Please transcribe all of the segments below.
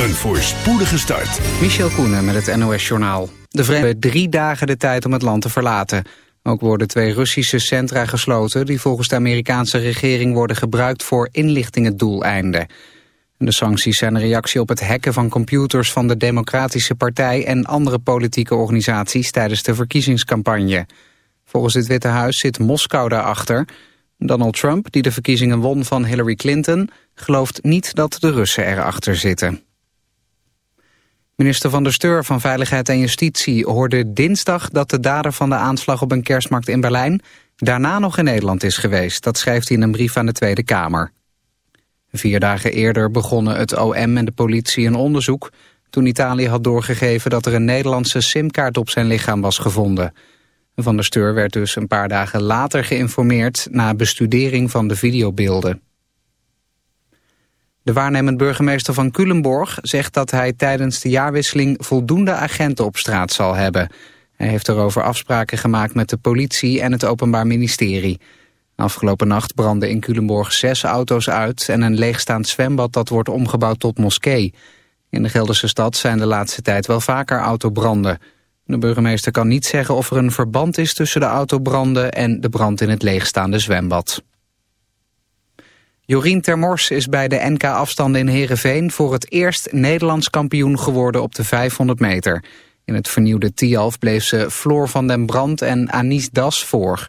Een voorspoedige start. Michel Koenen met het NOS-journaal. De Verenigde hebben drie dagen de tijd om het land te verlaten. Ook worden twee Russische centra gesloten... die volgens de Amerikaanse regering worden gebruikt voor inlichtingendoeleinden. De sancties zijn een reactie op het hacken van computers van de Democratische Partij... en andere politieke organisaties tijdens de verkiezingscampagne. Volgens het Witte Huis zit Moskou daarachter... Donald Trump, die de verkiezingen won van Hillary Clinton... gelooft niet dat de Russen erachter zitten. Minister van der Steur van Veiligheid en Justitie hoorde dinsdag dat de dader van de aanslag op een kerstmarkt in Berlijn daarna nog in Nederland is geweest. Dat schrijft hij in een brief aan de Tweede Kamer. Vier dagen eerder begonnen het OM en de politie een onderzoek toen Italië had doorgegeven dat er een Nederlandse simkaart op zijn lichaam was gevonden. Van der Steur werd dus een paar dagen later geïnformeerd na bestudering van de videobeelden. De waarnemend burgemeester van Culemborg zegt dat hij tijdens de jaarwisseling voldoende agenten op straat zal hebben. Hij heeft erover afspraken gemaakt met de politie en het Openbaar Ministerie. Afgelopen nacht brandden in Culemborg zes auto's uit en een leegstaand zwembad dat wordt omgebouwd tot moskee. In de Gelderse stad zijn de laatste tijd wel vaker autobranden. De burgemeester kan niet zeggen of er een verband is tussen de autobranden en de brand in het leegstaande zwembad. Jorien Termors is bij de NK-afstanden in Heerenveen voor het eerst Nederlands kampioen geworden op de 500 meter. In het vernieuwde Tialf bleef ze Floor van den Brand en Anis Das voor.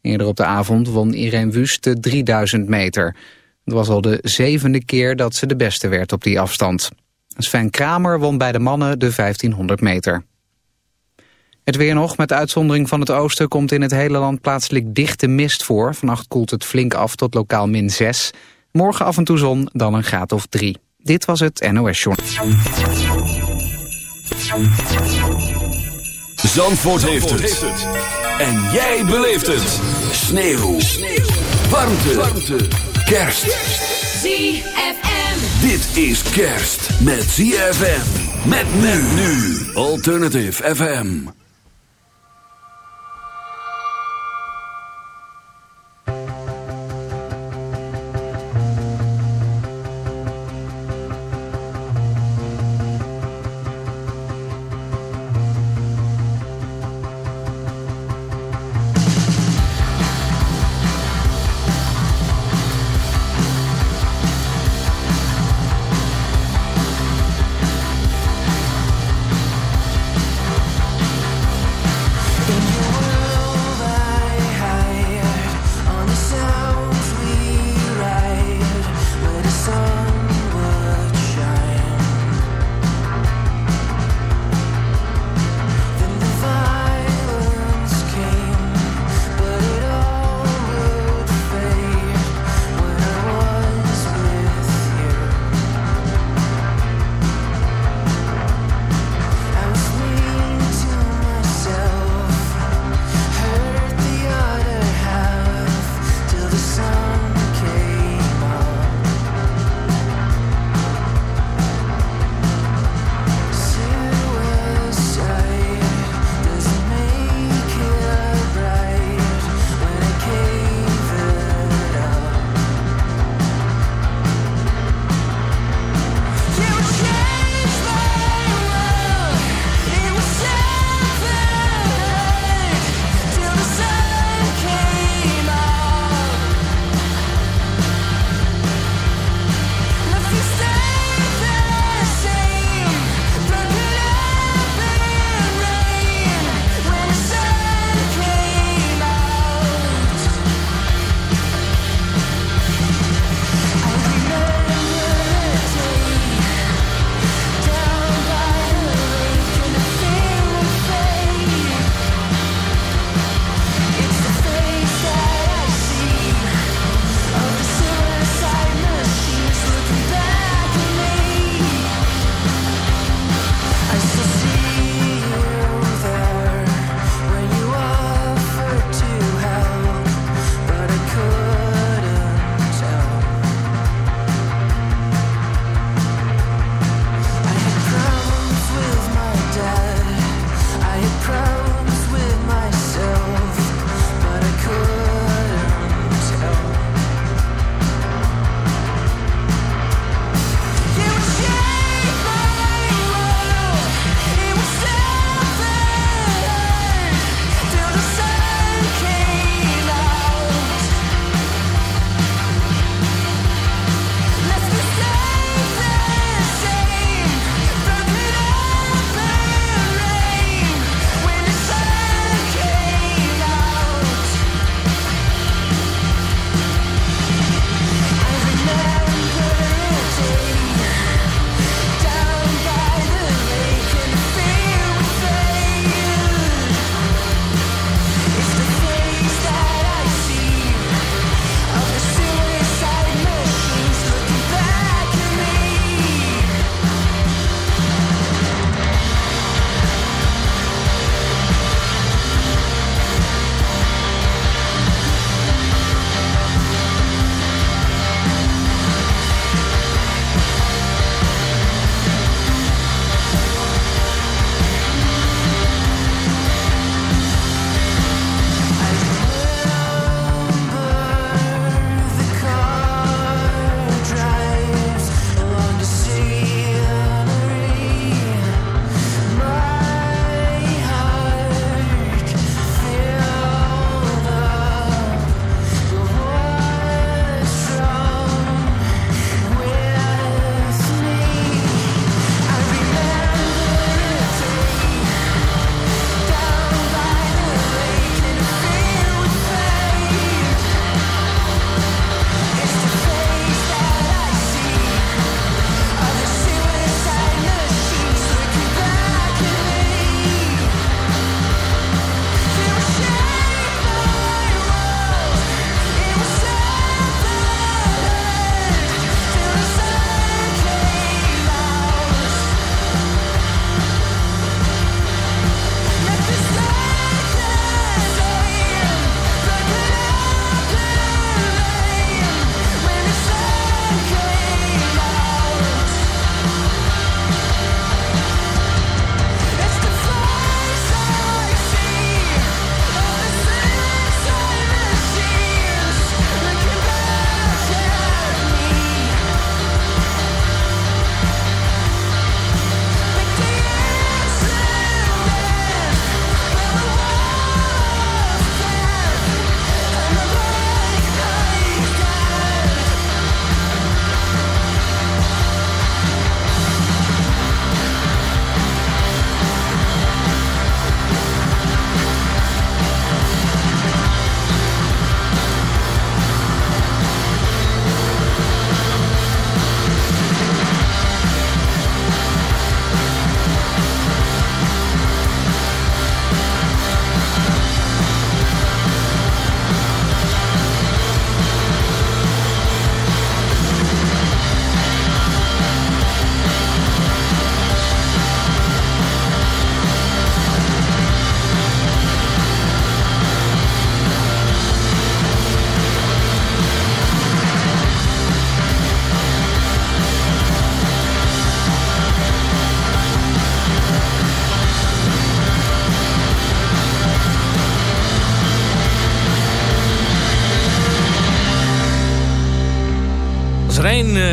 Eerder op de avond won Irene Wust de 3000 meter. Het was al de zevende keer dat ze de beste werd op die afstand. Sven Kramer won bij de mannen de 1500 meter. Het weer nog, met uitzondering van het oosten, komt in het hele land plaatselijk dichte mist voor. Vannacht koelt het flink af tot lokaal min 6. Morgen af en toe zon, dan een graad of 3. Dit was het NOS Journal. Zandvoort, heeft, het. En jij beleeft het. Sneeuw. Sneeuw. Warmte. Warmte. Kerst. ZFM. Dit is kerst met ZFM. Met men nu. Alternative FM.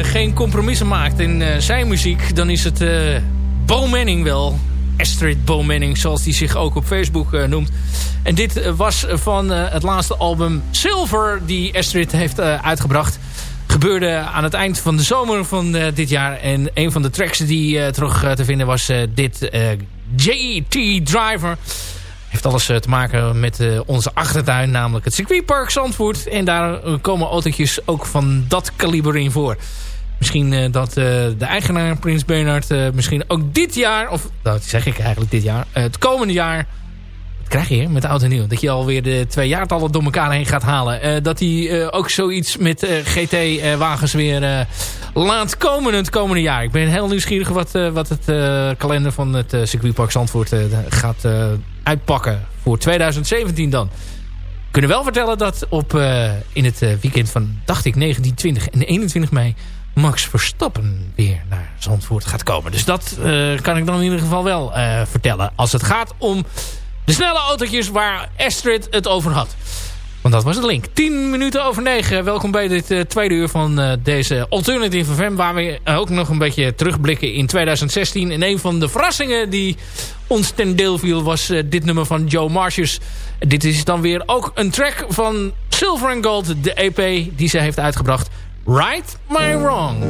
Geen compromissen maakt in uh, zijn muziek... dan is het uh, Bo Manning wel. Astrid Bo Manning, zoals hij zich ook op Facebook noemt. En dit was van het laatste album Silver... die Astrid heeft uitgebracht. Gebeurde aan het eind van de zomer van dit jaar. En een van de tracks die terug te vinden was dit JT Driver... Heeft alles te maken met onze achtertuin, namelijk het circuitpark Zandvoort. En daar komen autootjes ook van dat kaliber in voor. Misschien dat de eigenaar Prins Bernhard misschien ook dit jaar, of dat zeg ik eigenlijk dit jaar, het komende jaar wat krijg je met oud en nieuw. Dat je alweer de twee jaartallen door elkaar heen gaat halen. Dat hij ook zoiets met GT-wagens weer laat komen het komende jaar. Ik ben heel nieuwsgierig wat, wat het kalender van het circuitpark Zandvoort gaat uitpakken voor 2017 dan. We kunnen wel vertellen dat op, uh, in het uh, weekend van, dacht ik, 19, 20 en 21 mei... Max Verstappen weer naar Zandvoort gaat komen. Dus dat uh, kan ik dan in ieder geval wel vertellen. Als het gaat om de snelle autootjes waar Astrid het over had. Want dat was de link. 10 minuten over 9. Welkom bij dit uh, tweede uur van uh, deze Alternative FM. Waar we ook nog een beetje terugblikken in 2016. En een van de verrassingen die ons ten deel viel was uh, dit nummer van Joe Marcius. Dit is dan weer ook een track van Silver and Gold. De EP die ze heeft uitgebracht. Right My Wrong.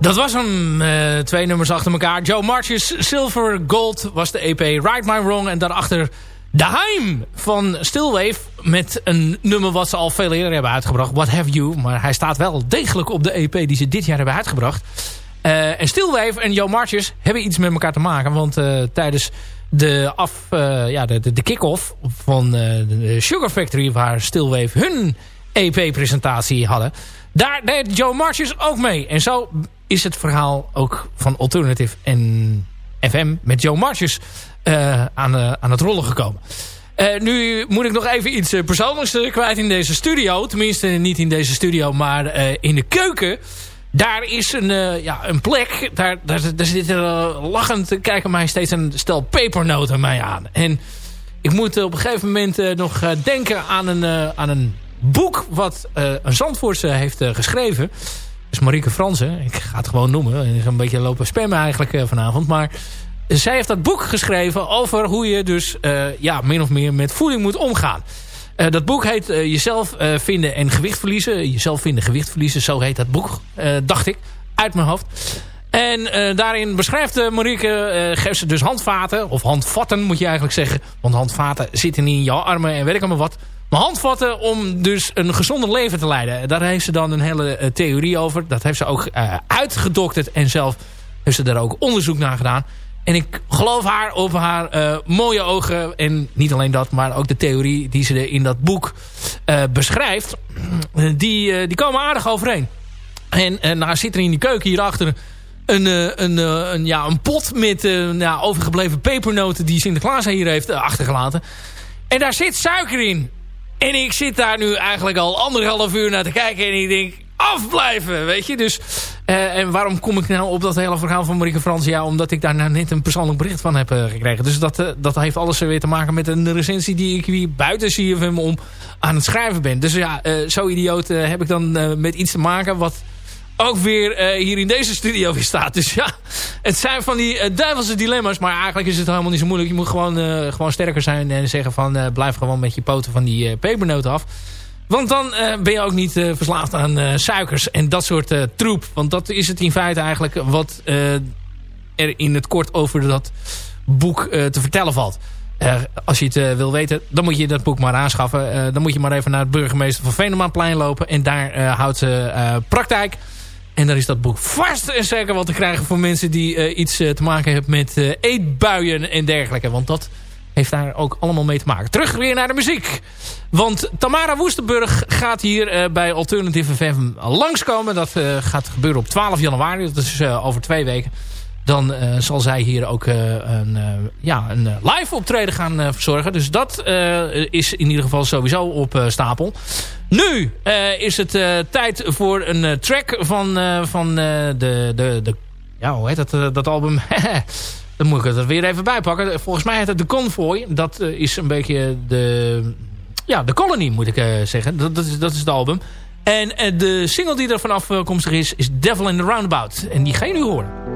Dat was hem. Uh, twee nummers achter elkaar. Joe Marches Silver Gold was de EP Right My Wrong. En daarachter De Heim van Stillwave. Met een nummer wat ze al veel eerder hebben uitgebracht. What Have You. Maar hij staat wel degelijk op de EP die ze dit jaar hebben uitgebracht. Uh, en Stillwave en Joe Marches hebben iets met elkaar te maken. Want uh, tijdens de, af, ja, de, de, de kick-off van de Sugar Factory... waar Stillwave hun EP-presentatie hadden... Daar deed Joe Marches ook mee. En zo is het verhaal ook van Alternative en FM met Joe Marches uh, aan, uh, aan het rollen gekomen. Uh, nu moet ik nog even iets persoonlijks kwijt in deze studio. Tenminste niet in deze studio, maar in de keuken. Daar is een, ja, een plek. Daar, daar, daar lachend kijken mij steeds een stel pepernoten mij aan. En ik moet op een gegeven moment nog denken aan een, aan een boek wat een Zandvoortse heeft geschreven is Marieke Fransen. Ik ga het gewoon noemen. Ik ga een beetje lopen spammen eigenlijk uh, vanavond. Maar zij heeft dat boek geschreven over hoe je dus uh, ja, min of meer met voeding moet omgaan. Uh, dat boek heet Jezelf vinden en gewicht verliezen. Jezelf vinden, gewicht verliezen. Zo heet dat boek, dacht ik. Uit mijn hoofd. En daarin beschrijft Marieke, geeft ze dus handvaten. Of handvatten moet je eigenlijk zeggen. Want handvaten zitten niet in jouw armen en ik maar wat mijn om dus een gezonder leven te leiden. Daar heeft ze dan een hele uh, theorie over. Dat heeft ze ook uh, uitgedokterd en zelf heeft ze daar ook onderzoek naar gedaan. En ik geloof haar op haar uh, mooie ogen. En niet alleen dat, maar ook de theorie die ze in dat boek beschrijft. Die, die komen aardig overeen. En, en nou zit er in die keuken hierachter een, een, een, ja, een pot met ja, overgebleven pepernoten die Sinterklaas hier heeft achtergelaten. En daar zit suiker in. En ik zit daar nu eigenlijk al anderhalf uur naar te kijken. En ik denk, afblijven, weet je. Dus, uh, en waarom kom ik nou op dat hele verhaal van Marieke Frans? Ja, omdat ik daar nou net een persoonlijk bericht van heb uh, gekregen. Dus dat, uh, dat heeft alles weer te maken met een recensie die ik hier buiten CFM om aan het schrijven ben. Dus ja, zo idioot heb ik dan met iets te maken wat ook weer uh, hier in deze studio weer staat. Dus ja, het zijn van die uh, duivelse dilemma's. Maar eigenlijk is het helemaal niet zo moeilijk. Je moet gewoon, uh, gewoon sterker zijn en zeggen van... blijf gewoon met je poten van die pepernoten af. Want dan ben je ook niet verslaafd aan suikers en dat soort troep. Want dat is het in feite eigenlijk wat er in het kort over dat boek te vertellen valt. als je het wil weten, dan moet je dat boek maar aanschaffen. dan moet je maar even naar het burgemeester van Venemaanplein lopen. En daar houdt ze praktijk en daar is dat boek vast en zeker wat te krijgen voor mensen die uh, iets uh, te maken hebben met uh, eetbuien en dergelijke. Want dat heeft daar ook allemaal mee te maken. Terug weer naar de muziek. Want Tamara Woestenburg gaat hier bij Alternative FM langskomen. Dat gaat gebeuren op 12 januari. Dat is over twee weken dan zal zij hier ook een, ja, een live optreden gaan verzorgen. Dus dat is in ieder geval sowieso op stapel. Nu is het tijd voor een track van, van de, de, de... Ja, hoe heet dat, dat album? dan moet ik het er weer even bij pakken. Volgens mij heet het The Convoy. Dat is een beetje de... Ja, de Colony moet ik zeggen. Dat, dat, is, dat is het album. En de single die er vanaf komstig is, is Devil in the Roundabout. En die ga je nu horen.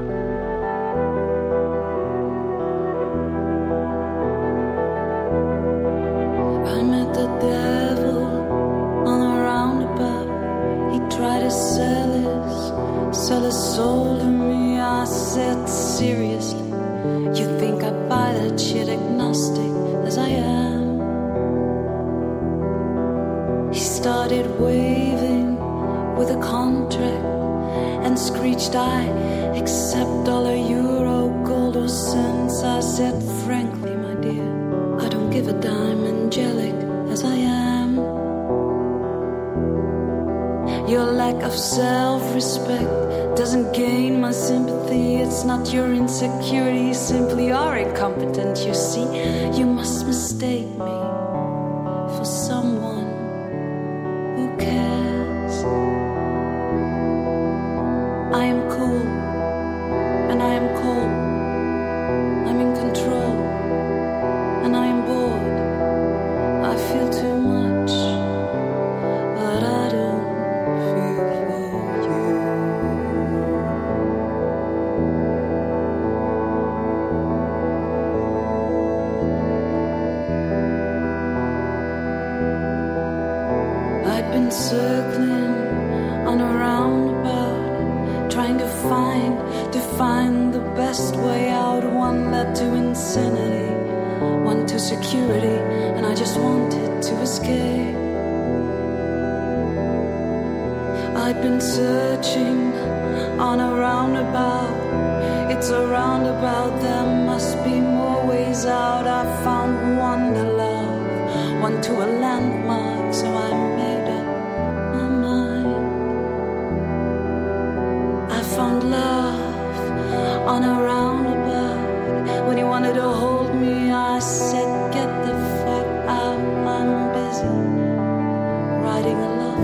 Sell a soul to me. I said seriously, you think I buy that shit agnostic as I am? He started waving with a contract and screeched, I accept dollar, euro, gold, or cents. I said, frankly, my dear, I don't give a dime, angelic as I am. Your lack of self respect doesn't gain my sympathy. It's not your insecurity, simply are incompetent. You see, you must mistake me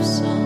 so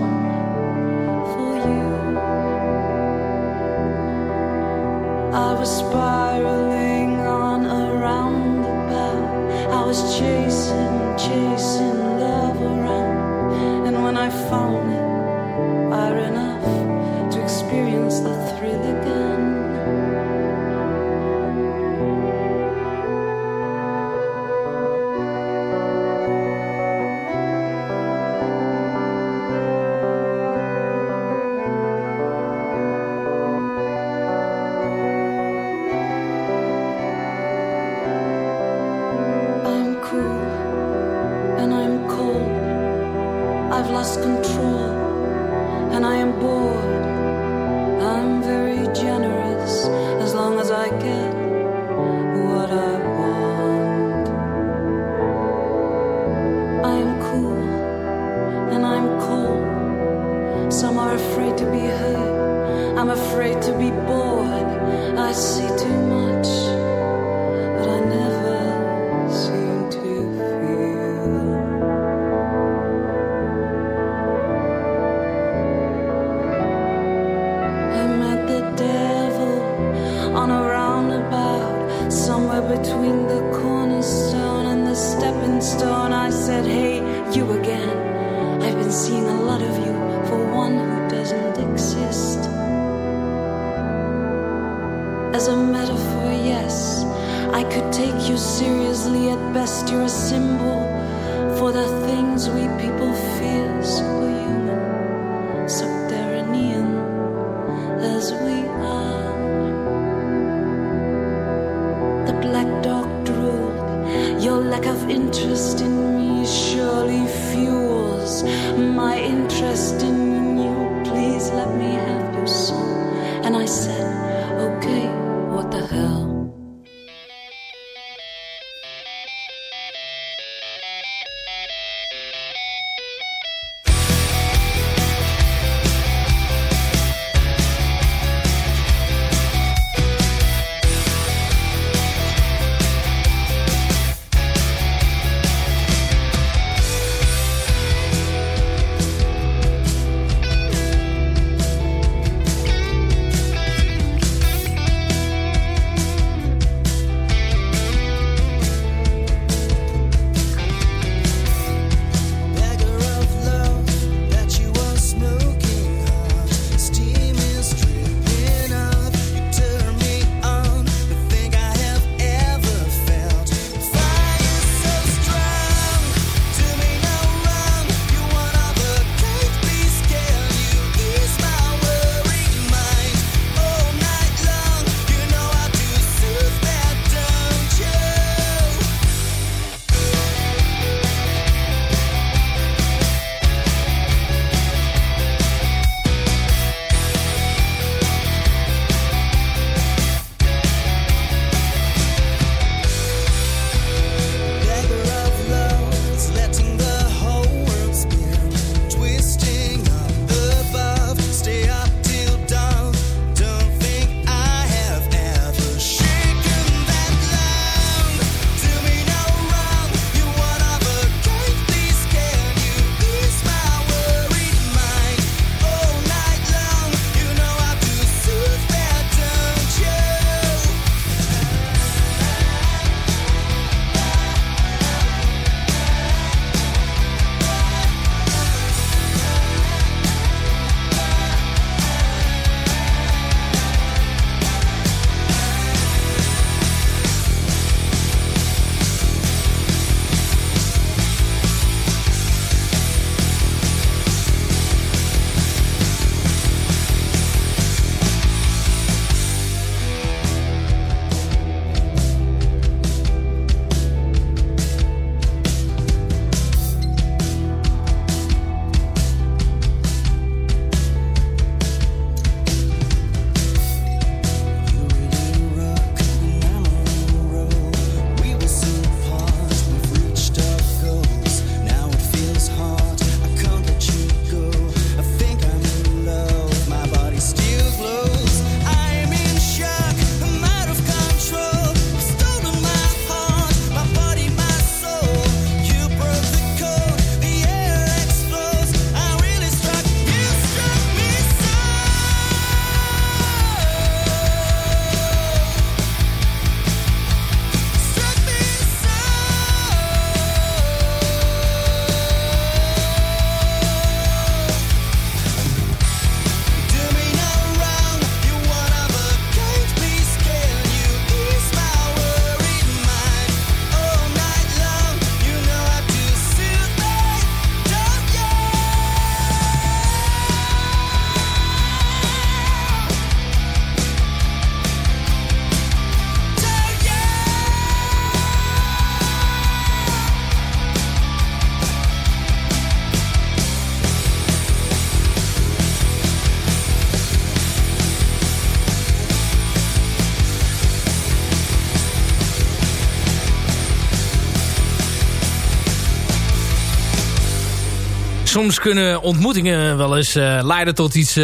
soms kunnen ontmoetingen wel eens leiden tot iets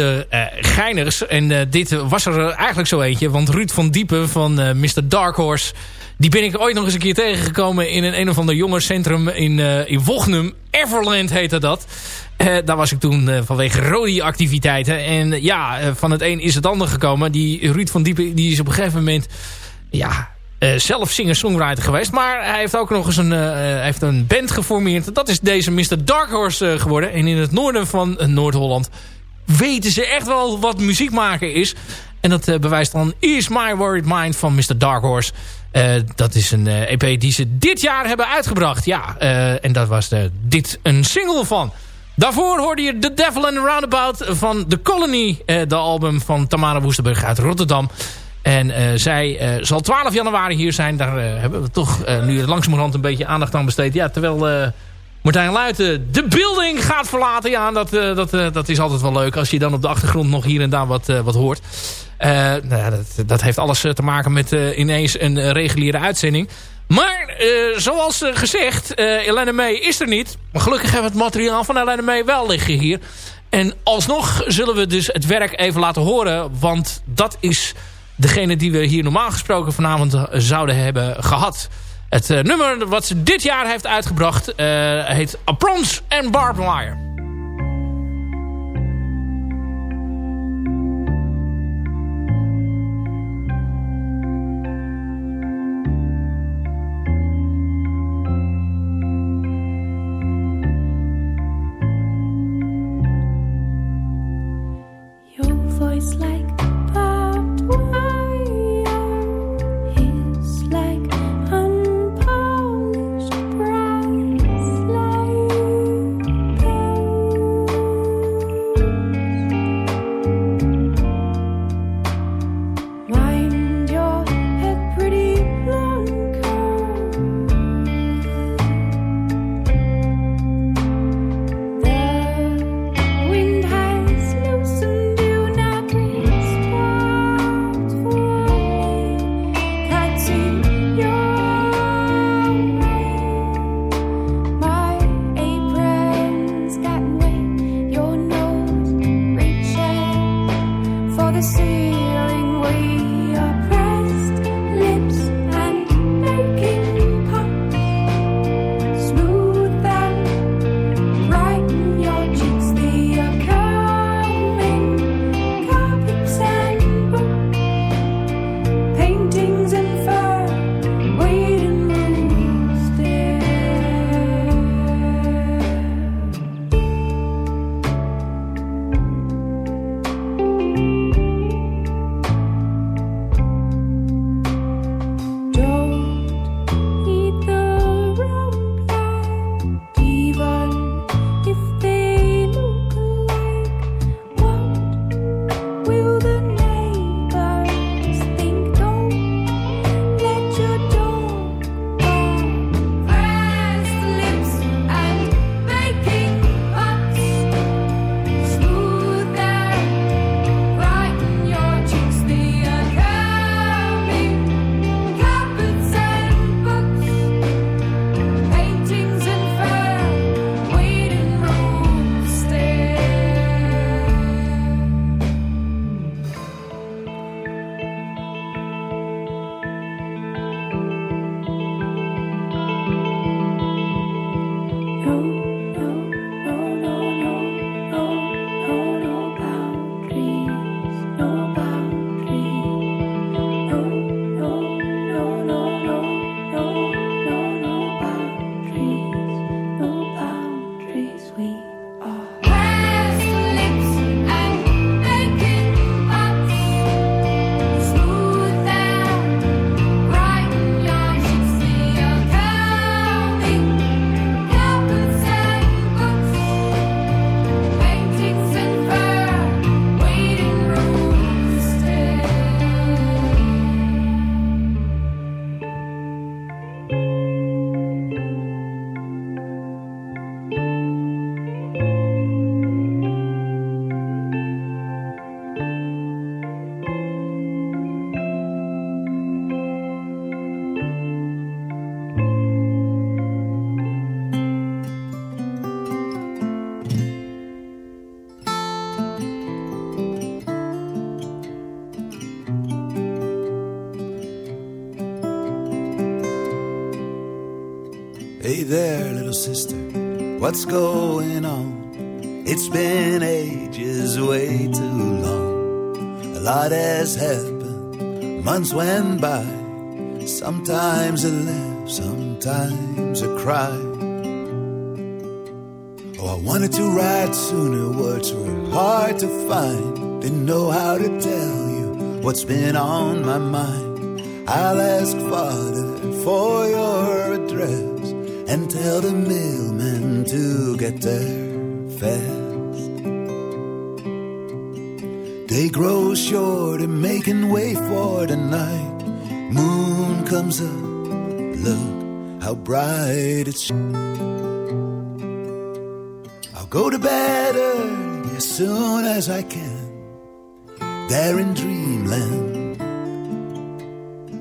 geinigs. En dit was er eigenlijk zo eentje. Want Ruud van Diepen van Mr. Dark Horse... Die ben ik ooit nog eens een keer tegengekomen in een, een of ander jongerencentrum in, uh, in Wochnum. Everland heette dat. Daar was ik toen vanwege Rodi-activiteiten. En ja, van het een is het ander gekomen. Die Ruud van Diepen die is op een gegeven moment... Ja, zelf singer-songwriter geweest. Maar hij heeft ook nog eens een, heeft een band geformeerd. Dat is deze Mr. Dark Horse geworden. En in het noorden van Noord-Holland weten ze echt wel wat muziek maken is. En dat bewijst dan Is My Worried Mind van Mr. Dark Horse. Dat is een eh, EP die ze dit jaar hebben uitgebracht. Ja, en dat was dit een single van. Daarvoor hoorde je The Devil and the Roundabout van The Colony. de album van Tamara Woestenburg uit Rotterdam. En zij zal 12 januari hier zijn. Daar hebben we toch nu langzamerhand een beetje aandacht aan besteed. Ja, terwijl Martijn Luiten de building gaat verlaten. Ja, dat, dat, dat is altijd wel leuk als je dan op de achtergrond nog hier en daar wat, wat hoort. Nou dat, dat, heeft alles eh, te maken met ineens een reguliere uitzending. Maar zoals gezegd, Elena May is er niet. Maar gelukkig hebben we het materiaal van Elena May wel liggen hier. En alsnog zullen we dus het werk even laten horen. Want dat is degene die we hier normaal gesproken vanavond zouden hebben gehad. Het nummer wat ze dit jaar heeft uitgebracht heet Aprons and Barbed Wire. Sister, what's going on? It's been ages, way too long. A lot has happened, months went by. Sometimes a laugh, sometimes a cry. Oh, I wanted to write sooner, words were hard to find. Didn't know how to tell you what's been on my mind. I'll ask Father for your address and tell the mailman to get there fast. Day grows short and making way for the night. Moon comes up, look how bright it's. I'll go to bed early as soon as I can. There in dreamland,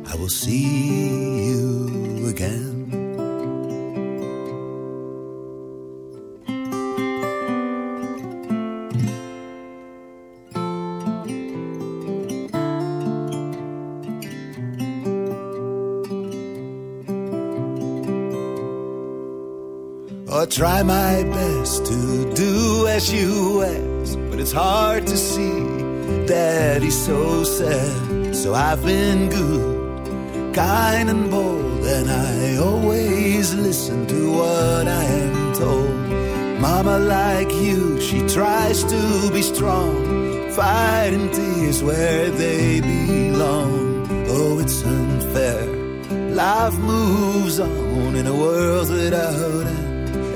I will see try my best to do as you ask, but it's hard to see that he's so sad. So I've been good, kind and bold, and I always listen to what I am told. Mama, like you, she tries to be strong, fighting tears where they belong. Oh, it's unfair. Life moves on in a world without end.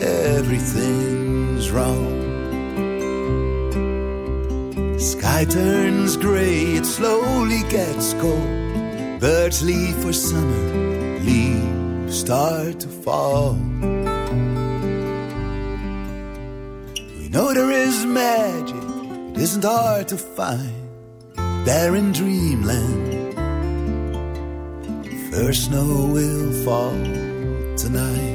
Everything's wrong. Sky turns gray, it slowly gets cold. Birds leave for summer, leaves start to fall. We know there is magic, it isn't hard to find. There in dreamland, first snow will fall tonight.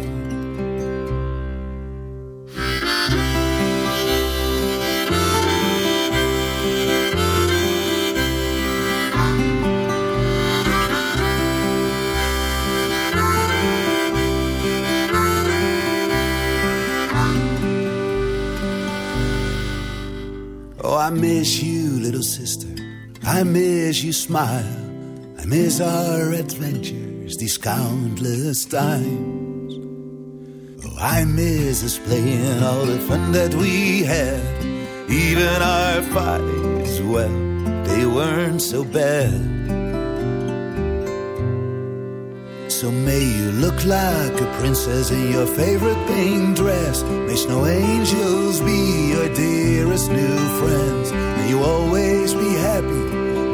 I miss you, little sister. I miss you smile. I miss our adventures, these countless times. Oh, I miss us playing all the fun that we had. Even our fights, well, they weren't so bad. So may you look like a princess in your favorite pink dress. May snow angels be your dearest new friends. May you always be happy,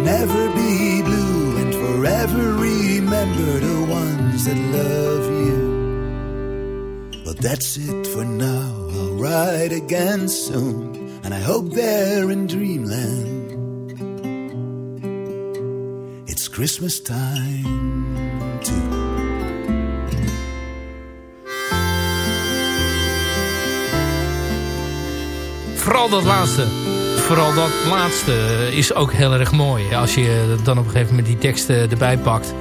never be blue, and forever remember the ones that love you. Well, that's it for now. I'll write again soon, and I hope they're in dreamland. It's Christmas time Vooral dat laatste. Vooral dat laatste is ook heel erg mooi. Als je dan op een gegeven moment die teksten erbij pakt.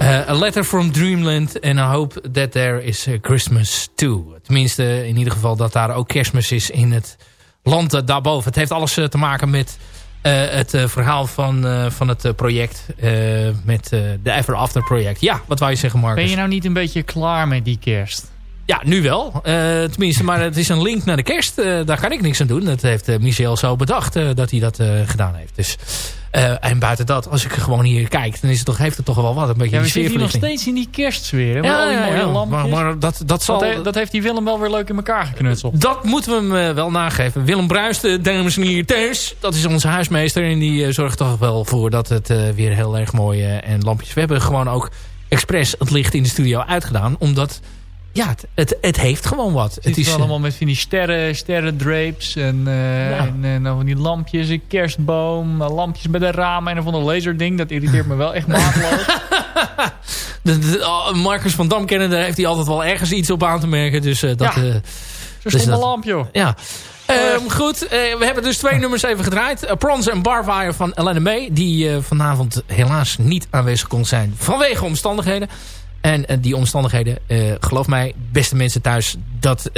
Uh, a letter from Dreamland. And I hope that there is Christmas too. Tenminste, in ieder geval dat daar ook kerstmis is in het land daarboven. Het heeft alles te maken met uh, het verhaal van, van het project. met de Ever After project. Ja, wat wou je zeggen Marcus? Ben je nou niet een beetje klaar met die kerst? Ja, nu wel. Uh, tenminste, maar het is een link naar de kerst. Uh, daar kan ik niks aan doen. Dat heeft uh, Michel zo bedacht dat hij dat gedaan heeft. Dus, en buiten dat, als ik gewoon hier kijk, dan is het toch, heeft het toch wel wat. Een beetje ja, we zitten hier nog steeds in die kerstsfeer. Hè? Ja, ja, ja, maar, maar, dat, dat, zal... dat, dat, heeft die Willem wel weer leuk in elkaar geknutseld. Dat moeten we hem wel nageven. Willem Bruist, dames en heren thuis. Dat is onze huismeester. En die zorgt toch wel voor dat het weer heel erg mooi en lampjes. We hebben gewoon ook expres het licht in de studio uitgedaan. Omdat ja, het, het, het, heeft gewoon wat. Het, het is allemaal met van die sterren, sterren drapes en, uh, ja. en, en van die lampjes, een kerstboom, lampjes met een raam en een van een laserding. Dat irriteert me wel echt maatloos. oh, Marcus van Dam kennen, daar heeft hij altijd wel ergens iets op aan te merken. Dus uh, dat... Ja. Uh, dus lamp, joh. Ja. Um, goed, uh, we hebben dus twee nummers even gedraaid. Uh, Prons en Barfire van Elena May. Die uh, vanavond helaas niet aanwezig kon zijn vanwege omstandigheden. En die omstandigheden, geloof mij, beste mensen thuis... dat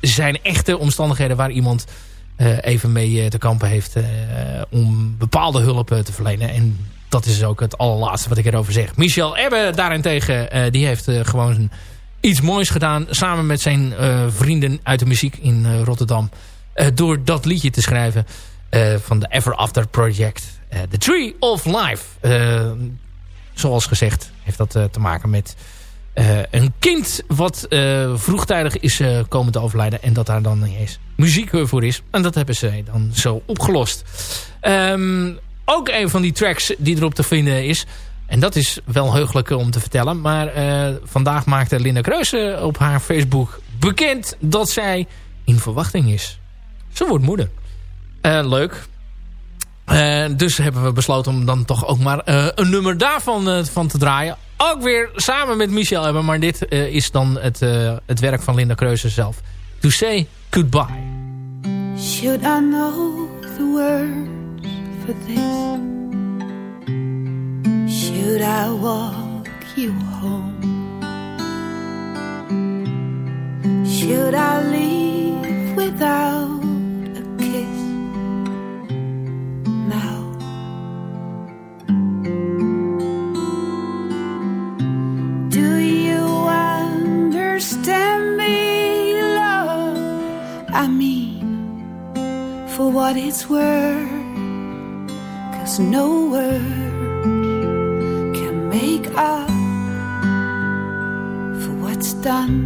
zijn echte omstandigheden waar iemand even mee te kampen heeft... om bepaalde hulp te verlenen. En dat is ook het allerlaatste wat ik erover zeg. Michel Ebbe daarentegen, die heeft gewoon iets moois gedaan... samen met zijn vrienden uit de muziek in Rotterdam... door dat liedje te schrijven van de Ever After Project. The Tree of Life. Zoals gezegd heeft dat te maken met uh, een kind wat uh, vroegtijdig is uh, komen te overlijden. En dat daar dan niet eens muziek voor is. En dat hebben ze dan zo opgelost. Um, ook een van die tracks die erop te vinden is. En dat is wel heugelijk om te vertellen. Maar vandaag maakte Linda Kreuze op haar Facebook bekend dat zij in verwachting is. Ze wordt moeder. leuk. Dus hebben we besloten om dan toch ook maar een nummer daarvan van te draaien ook weer samen met Michel hebben. Maar dit is dan het, het werk van Linda Kreuzer zelf. To say goodbye. Should I know the words for this? Should I walk you home? Should I leave without for what it's worth. Cause no word can make up for what's done.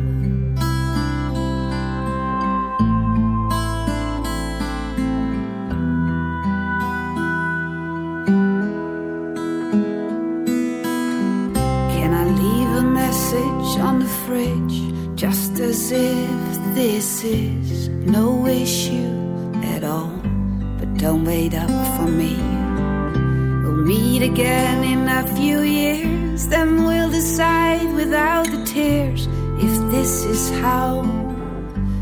Can I leave a message on the fridge just as if this is no issue? at all. But don't wait up for me. We'll meet again in a few years, then we'll decide without the tears if this is how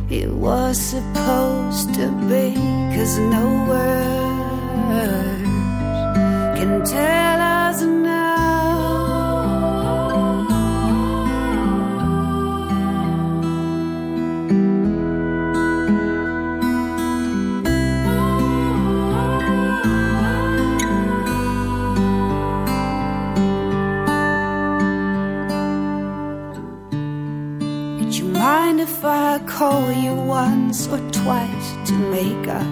it was supposed to be. Cause no words can tell you once or twice to make up?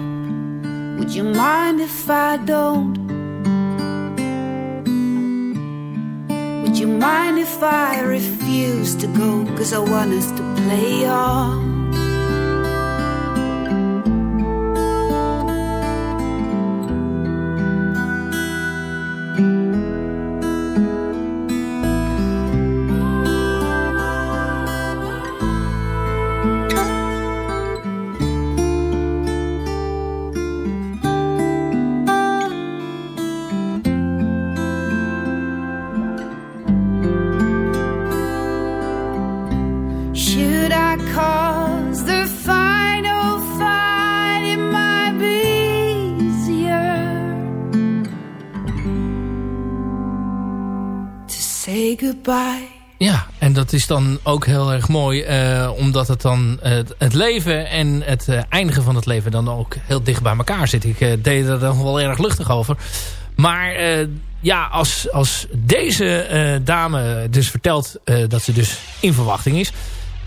Would you mind if I don't? Would you mind if I refuse to go? Cause I want us to play on. Ja, en dat is dan ook heel erg mooi. Uh, omdat het dan uh, het leven en het uh, eindigen van het leven dan ook heel dicht bij elkaar zit. Ik deed er dan wel erg luchtig over. Maar ja, als, als deze dame dus vertelt dat ze dus in verwachting is.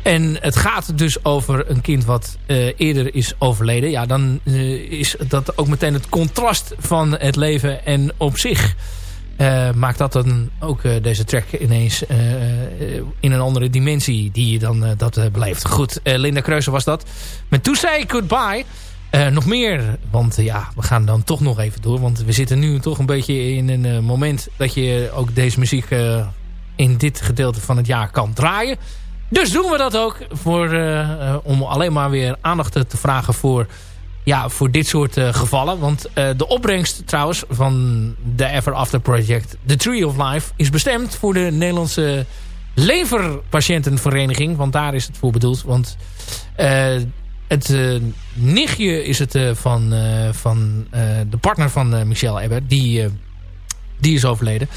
En het gaat dus over een kind wat eerder is overleden. Ja, dan is dat ook meteen het contrast van het leven en op zich... Uh, maakt dat dan ook uh, deze track ineens uh, in een andere dimensie die je dan dat beleeft. Goed, Linda Kreuzer was dat. Met To Say Goodbye. nog meer, want ja, we gaan dan toch nog even door. Want we zitten nu toch een beetje in een moment dat je ook deze muziek in dit gedeelte van het jaar kan draaien. Dus doen we dat ook voor, om alleen maar weer aandacht te vragen voor ja, voor dit soort uh, gevallen. Want uh, de opbrengst trouwens van de Ever After Project, The Tree of Life, is bestemd voor de Nederlandse leverpatiëntenvereniging. Want daar is het voor bedoeld. Want uh, het nichtje is het van, van de partner van Michel Ebber. Die, die is overleden.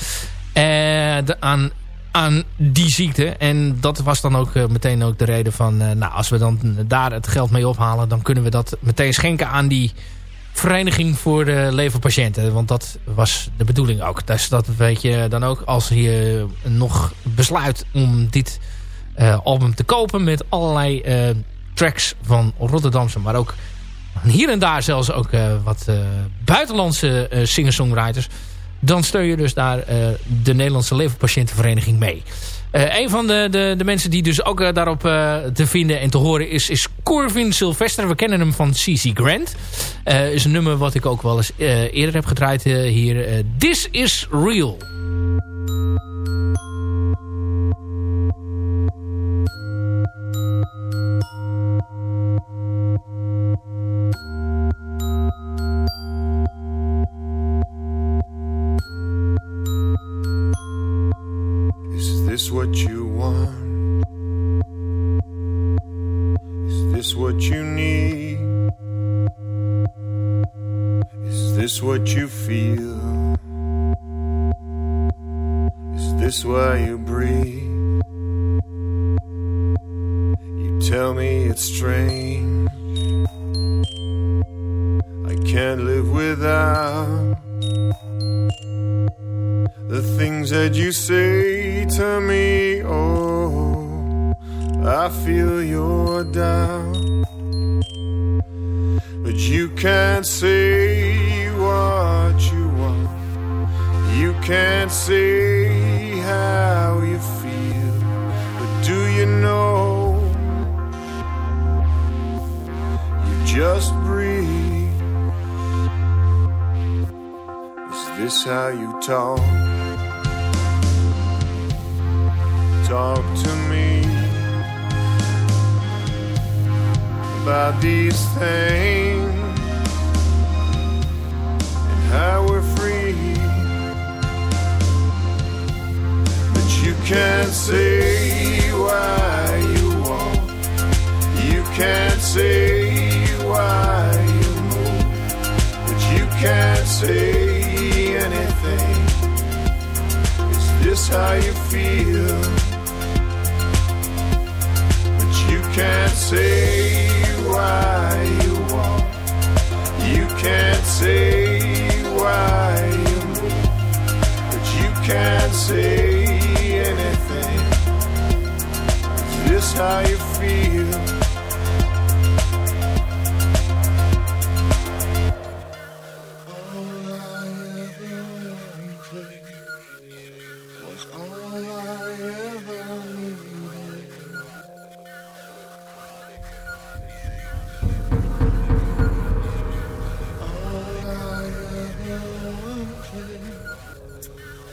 De, aan aan die ziekte. En dat was dan ook meteen ook de reden van... nou, als we dan daar het geld mee ophalen... dan kunnen we dat meteen schenken aan die vereniging voor de leverpatiënten. Want dat was de bedoeling ook. Dus dat weet je dan ook als je nog besluit om dit album te kopen... met allerlei tracks van Rotterdamse, maar ook hier en daar zelfs ook wat buitenlandse singer-songwriters. Dan steun je dus daar de Nederlandse Leverpatiëntenvereniging mee. een van de, de, de, mensen die dus ook daarop te vinden en te horen is, is Corvin Sylvester. We kennen hem van CC Grant. is een nummer wat ik ook wel eens eerder heb gedraaid hier. This is Real. tell me it's strange. I can't live without the things that you say.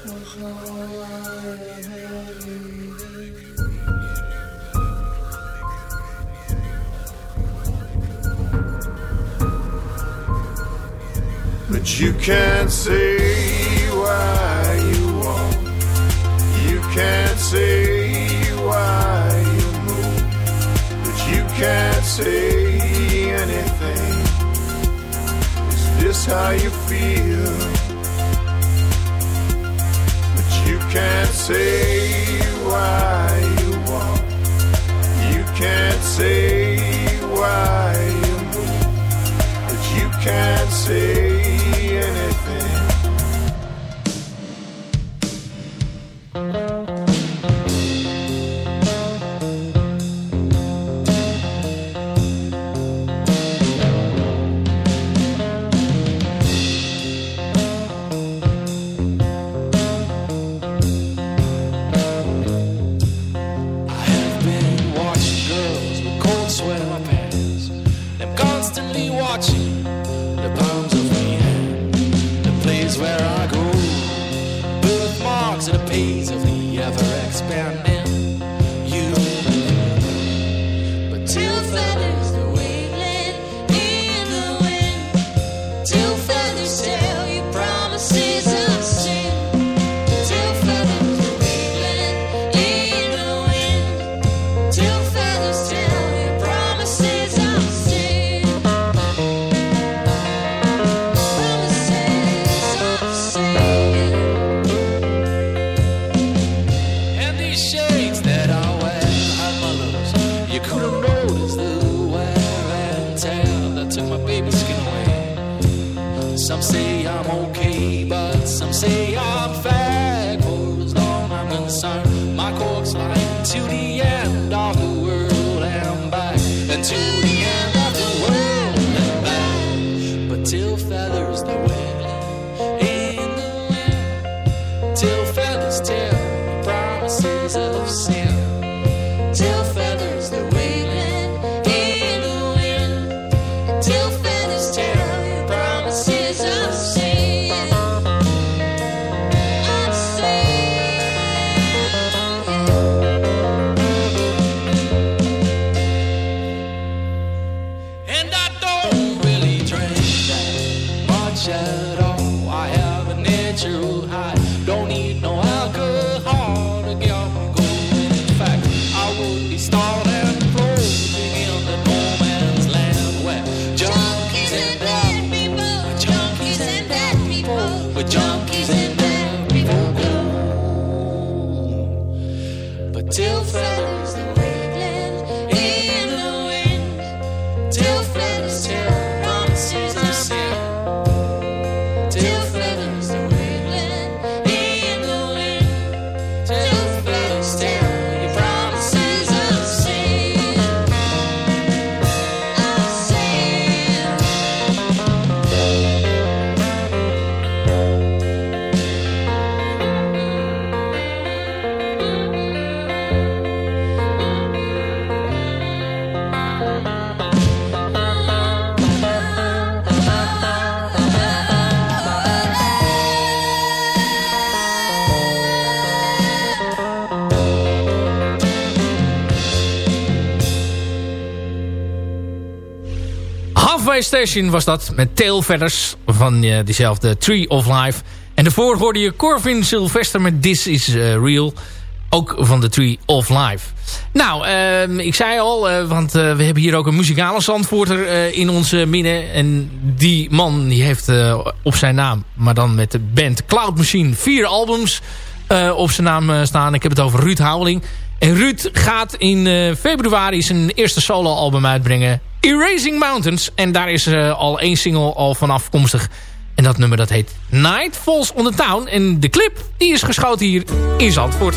But you can't see why you walk. You can't see why you move. But you can't see anything. Is this how you feel? can't say why you walk. You can't say why you move. But you can't say. things that I wear are mothers. You could have noticed the wear and tear that took my baby skin away. Some say I'm okay, but some say I'm fat. For as long I'm concerned, my cork's lying to the Station was dat met Tailfeathers van eh, diezelfde Tree of Life. En daarvoor hoorde je Corvin Sylvester met This is eh, Real. Ook van de Tree of Life. Nou, ehm, ik zei al, eh, want we hebben hier ook een muzikale zandvoorter in onze midden. En die man die heeft op zijn naam, maar dan met de band Cloud Machine, vier albums op zijn naam staan. Ik heb het over Ruud Houweling. En Ruud gaat in eh, februari zijn eerste soloalbum uitbrengen. Erasing Mountains. En daar is eh, al één single al van afkomstig. En dat nummer dat heet Night Falls on the Town. En de clip die is geschoten hier in Zandvoort.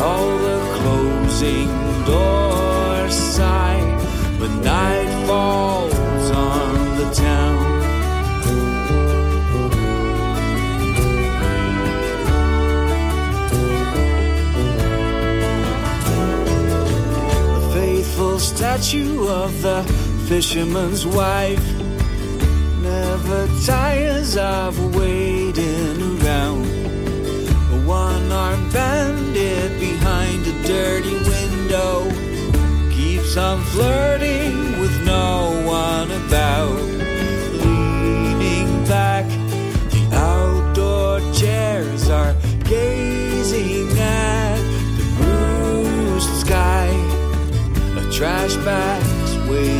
all the closing doors sigh when night falls on the town. The faithful statue of the fisherman's wife never tires of waiting around. A one-armed bandit behind a dirty window keeps on flirting with no one about. Leaning back, the outdoor chairs are gazing at the bruised sky. A trash bag's waiting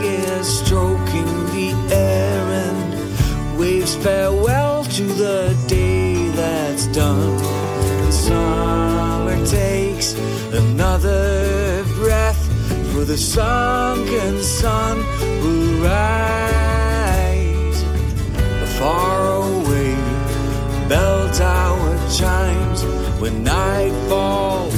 is stroking the air and waves farewell to the day that's done. And summer takes another breath, for the sunken sun will rise. Far away, bell tower chimes when night falls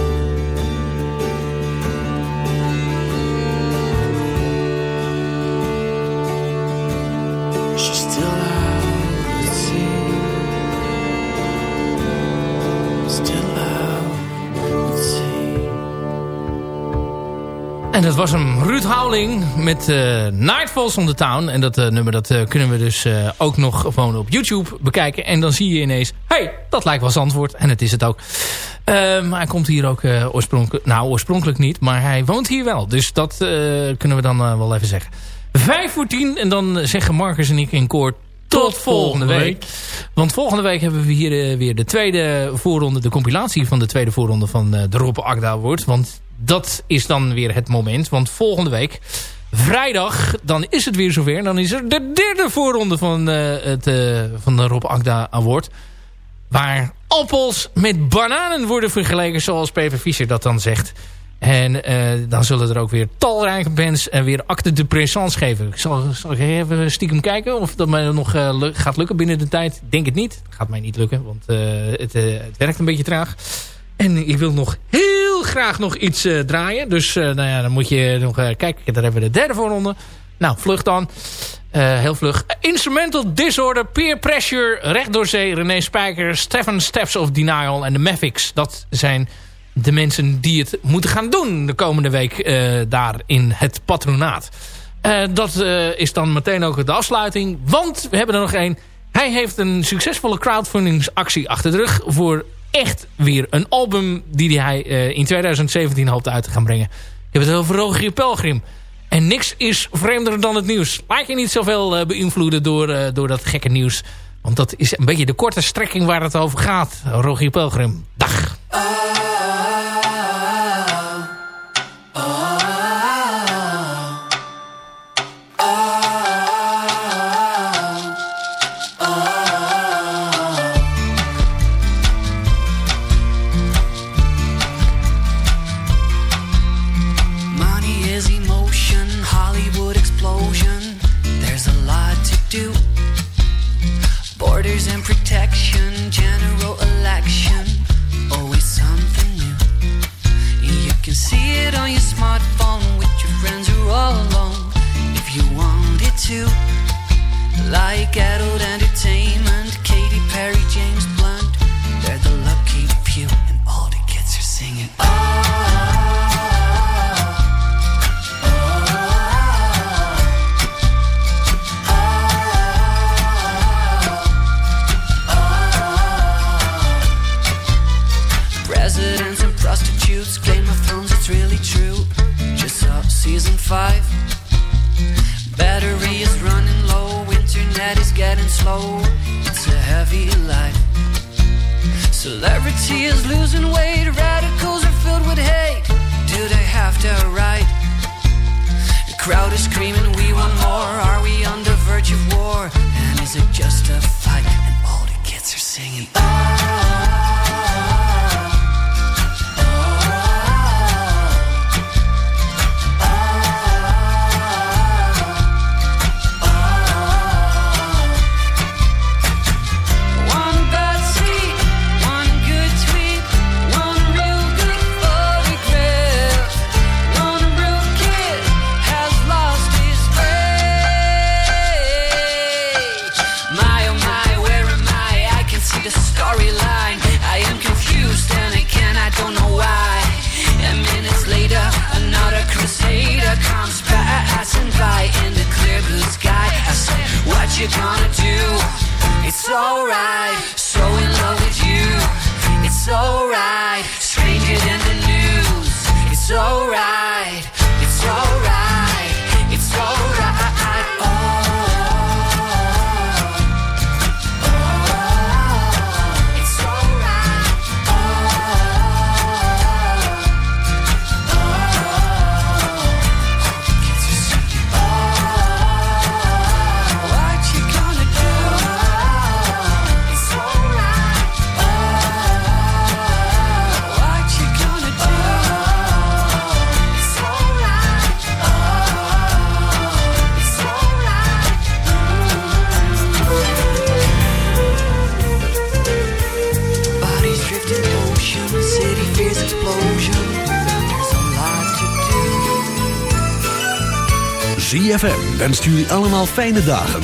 En dat was hem, Ruud Houweling met uh, Nightfalls on the Town. En dat uh, nummer dat, uh, kunnen we dus ook nog gewoon op YouTube bekijken. En dan zie je ineens, hey, dat lijkt wel Zandvoort. En het is het ook. maar hij komt hier ook oorspronkelijk, nou oorspronkelijk niet, maar hij woont hier wel. Dus dat kunnen we dan wel even zeggen. Vijf voor tien en dan zeggen Marcus en ik in koor tot volgende week. Want volgende week hebben we hier weer de tweede voorronde, de compilatie van de tweede voorronde van de Rob Agda Award. Want dat is dan weer het moment. Want volgende week, vrijdag, dan is het weer zover. Dan is er de derde voorronde van, uh, het, uh, van de Rob Agda Award. Waar appels met bananen worden vergeleken, zoals Peter Fischer dat dan zegt. En uh, dan zullen er ook weer talrijke bands en weer acte de présence geven. Ik zal, zal ik even stiekem kijken of dat mij nog gaat lukken binnen de tijd. Denk het niet. Gaat mij niet lukken, want het, het werkt een beetje traag. En ik wil nog heel graag nog iets uh, draaien. Dus uh, nou ja, dan moet je nog uh, kijken. Daar hebben we de derde voorronde. Nou, vlug dan. heel vlug. Instrumental Disorder, Peer Pressure, Recht door Zee, René Spijker, Stefan Steps of Denial en de Mavics. Dat zijn de mensen die het moeten gaan doen de komende week daar in het patronaat. dat is dan meteen ook de afsluiting. Want we hebben er nog één. Hij heeft een succesvolle crowdfundingsactie achter de rug voor echt weer een album die hij uh, in 2017 hoopt uit te gaan brengen. Je hebt het over Rogier Pelgrim. En niks is vreemder dan het nieuws. Laat je niet zoveel uh, beïnvloeden door, uh, door dat gekke nieuws. Want dat is een beetje de korte strekking waar het over gaat. Rogier Pelgrim. Dag. Like adult entertainment. Katy Perry, James Blunt, they're the lucky few, and all the kids are singing. Oh. Presidents and prostitutes, Game of Thrones, it's really true. Just saw season five. Battery slow. It's a heavy life. Celebrity is losing weight, radicals wenst jullie allemaal fijne dagen.